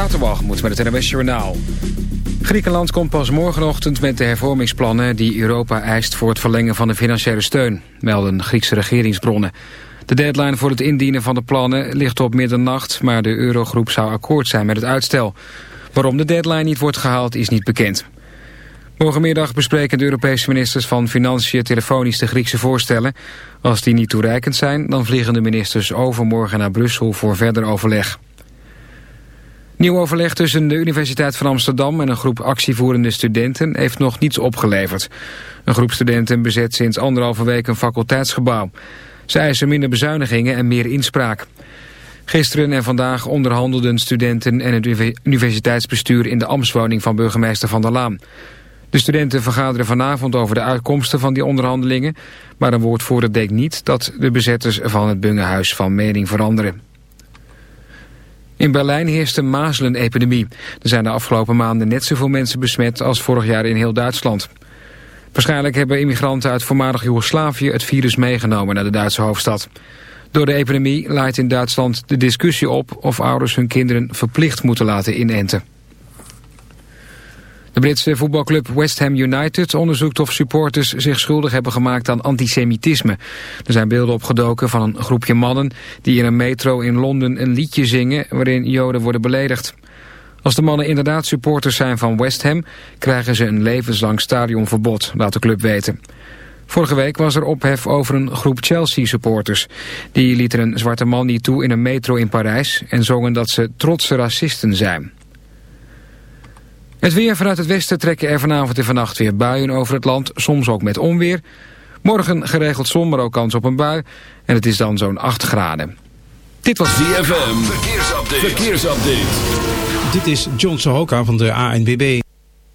Waterwalgemoed met het NWS Journaal. Griekenland komt pas morgenochtend met de hervormingsplannen... die Europa eist voor het verlengen van de financiële steun... melden Griekse regeringsbronnen. De deadline voor het indienen van de plannen ligt op middernacht... maar de Eurogroep zou akkoord zijn met het uitstel. Waarom de deadline niet wordt gehaald is niet bekend. Morgenmiddag bespreken de Europese ministers van Financiën telefonisch de Griekse voorstellen. Als die niet toereikend zijn, dan vliegen de ministers overmorgen naar Brussel voor verder overleg. Nieuw overleg tussen de Universiteit van Amsterdam en een groep actievoerende studenten heeft nog niets opgeleverd. Een groep studenten bezet sinds anderhalve week een faculteitsgebouw. Ze eisen minder bezuinigingen en meer inspraak. Gisteren en vandaag onderhandelden studenten en het universiteitsbestuur in de ambtswoning van burgemeester Van der Laan. De studenten vergaderen vanavond over de uitkomsten van die onderhandelingen, maar een woordvoerder denkt niet dat de bezetters van het Bungehuis van mening veranderen. In Berlijn heerst een mazelenepidemie. Er zijn de afgelopen maanden net zoveel mensen besmet als vorig jaar in heel Duitsland. Waarschijnlijk hebben immigranten uit voormalig Joegoslavië het virus meegenomen naar de Duitse hoofdstad. Door de epidemie leidt in Duitsland de discussie op of ouders hun kinderen verplicht moeten laten inenten. De Britse voetbalclub West Ham United onderzoekt of supporters zich schuldig hebben gemaakt aan antisemitisme. Er zijn beelden opgedoken van een groepje mannen die in een metro in Londen een liedje zingen waarin joden worden beledigd. Als de mannen inderdaad supporters zijn van West Ham krijgen ze een levenslang stadionverbod, laat de club weten. Vorige week was er ophef over een groep Chelsea-supporters. Die lieten een zwarte man niet toe in een metro in Parijs en zongen dat ze trotse racisten zijn. Het weer vanuit het westen trekken er vanavond en vannacht weer buien over het land, soms ook met onweer. Morgen geregeld zon, maar ook kans op een bui. En het is dan zo'n 8 graden. Dit was DFM. Verkeersupdate. Verkeersupdate. Dit is John Sohoka van de ANWB.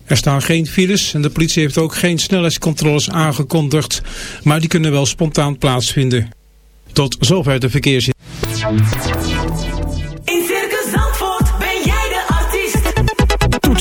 Er staan geen files en de politie heeft ook geen snelheidscontroles aangekondigd. Maar die kunnen wel spontaan plaatsvinden. Tot zover de verkeers.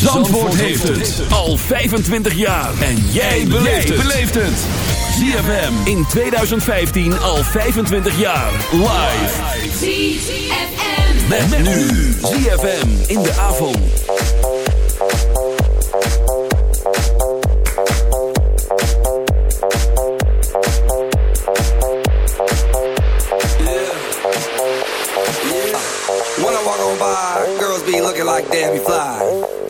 Zandvoort, heeft het al 25 jaar. En jij beleeft het. ZFM in 2015 al 25 jaar. Live. ZFM. Met, met nu. ZFM in de avond. When I walk on by, girls be looking like Debbie Fly.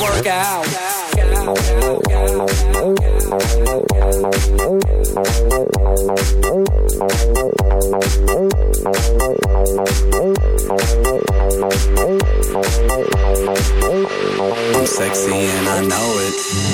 Work. I'm sexy and I know it.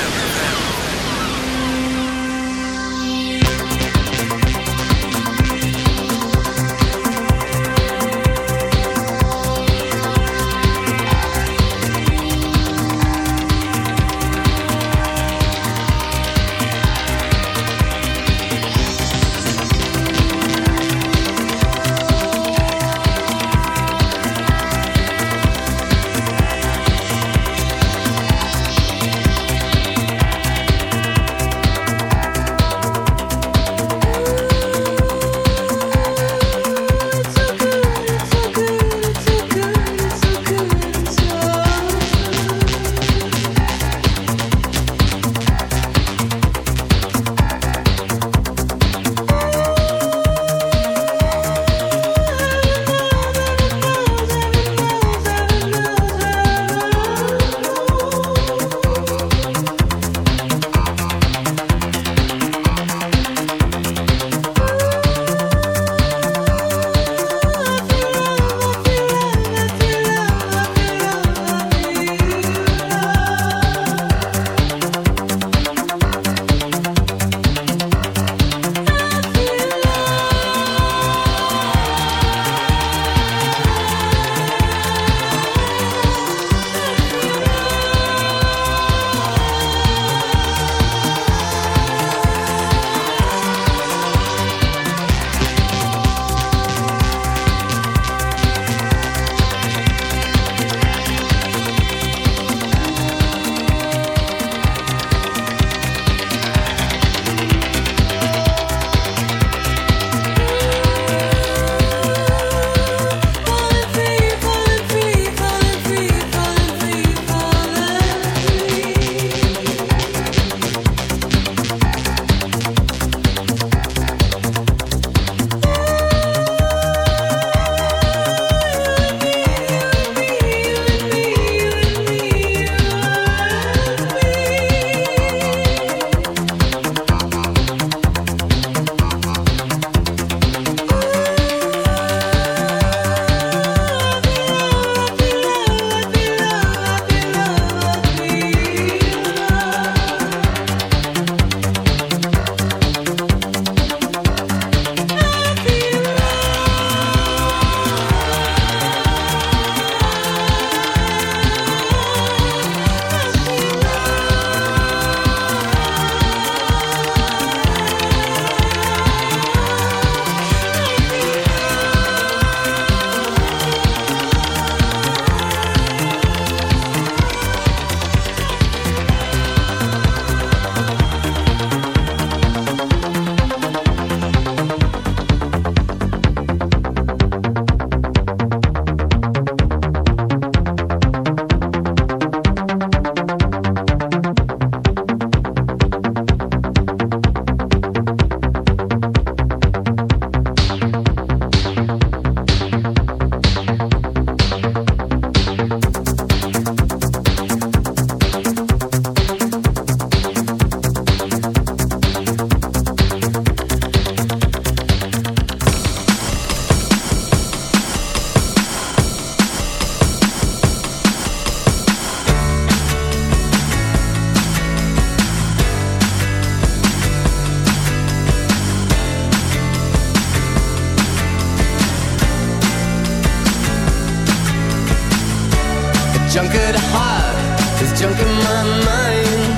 good heart is junk in my mind.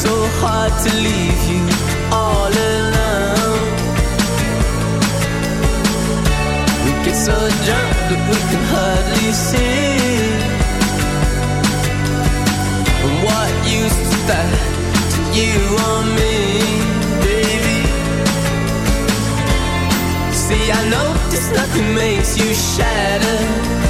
So hard to leave you all alone. We get so drunk that we can hardly see. What used to that to you or me, baby? See, I know just nothing makes you shatter.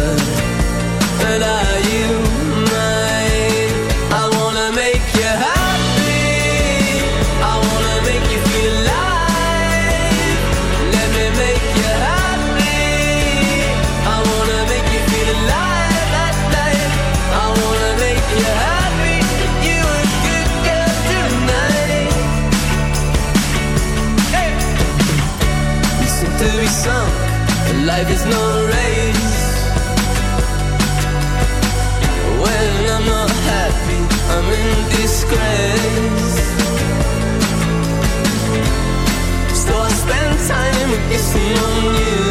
grace. So I spend time with kissing on you.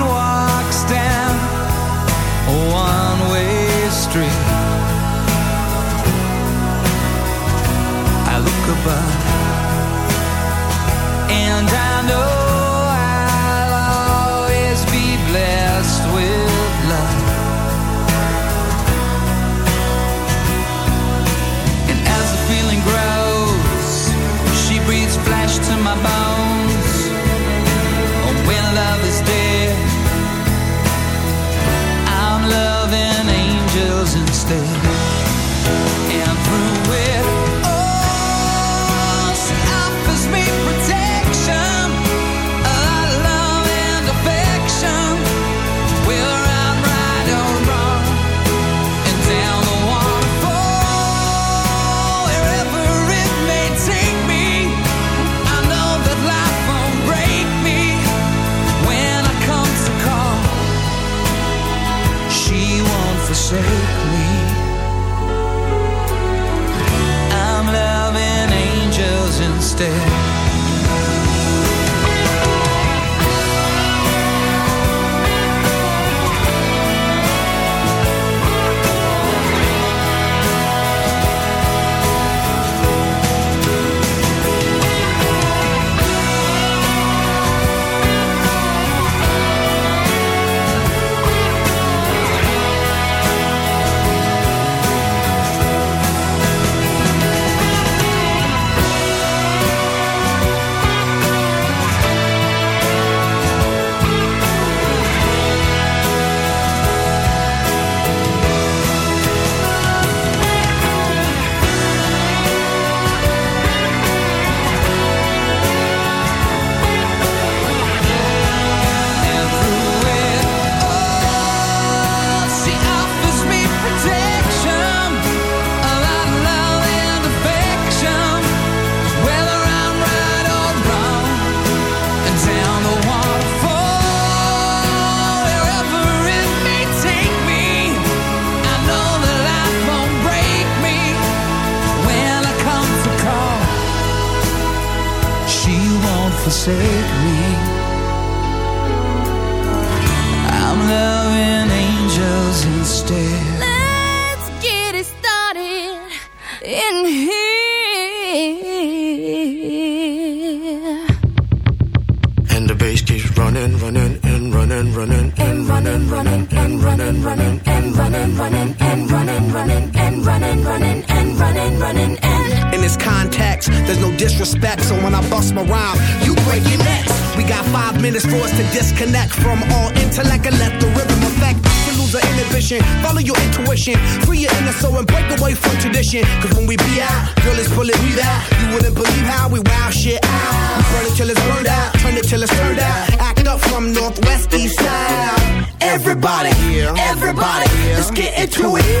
from Northwest East Side. Everybody, everybody, let's get into it.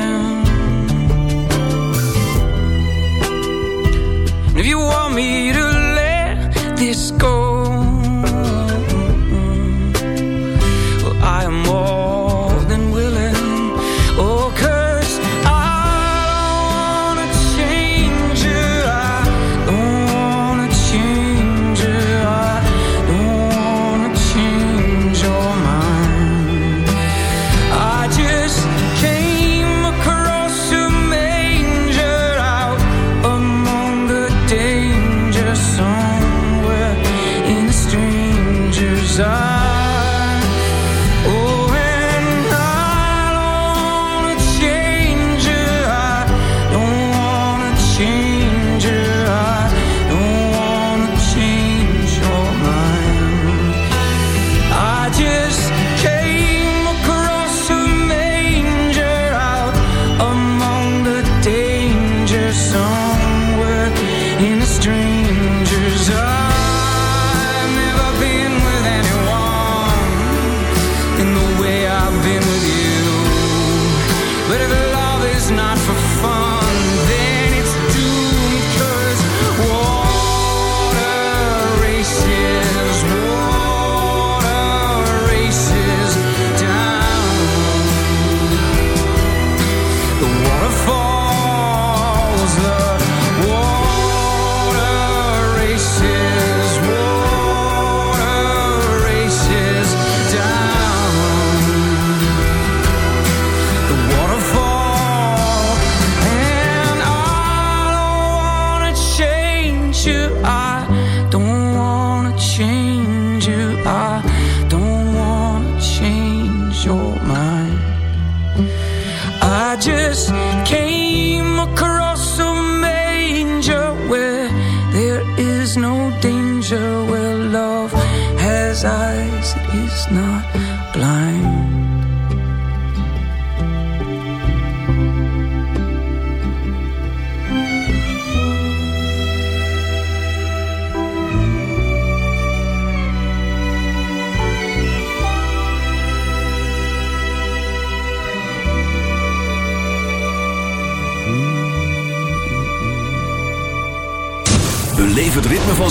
picture where love has eyes, it is not blind.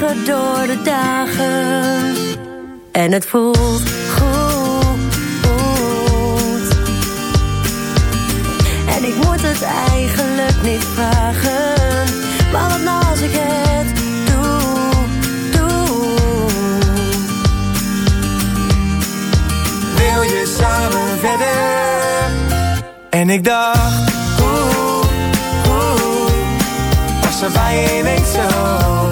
door de dagen. En het voelt goed, goed. En ik moet het eigenlijk niet vragen. Maar wat nou als ik het doe, doe. Wil je samen verder? En ik dacht, oeh. als er bij je zo?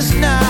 is not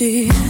girlie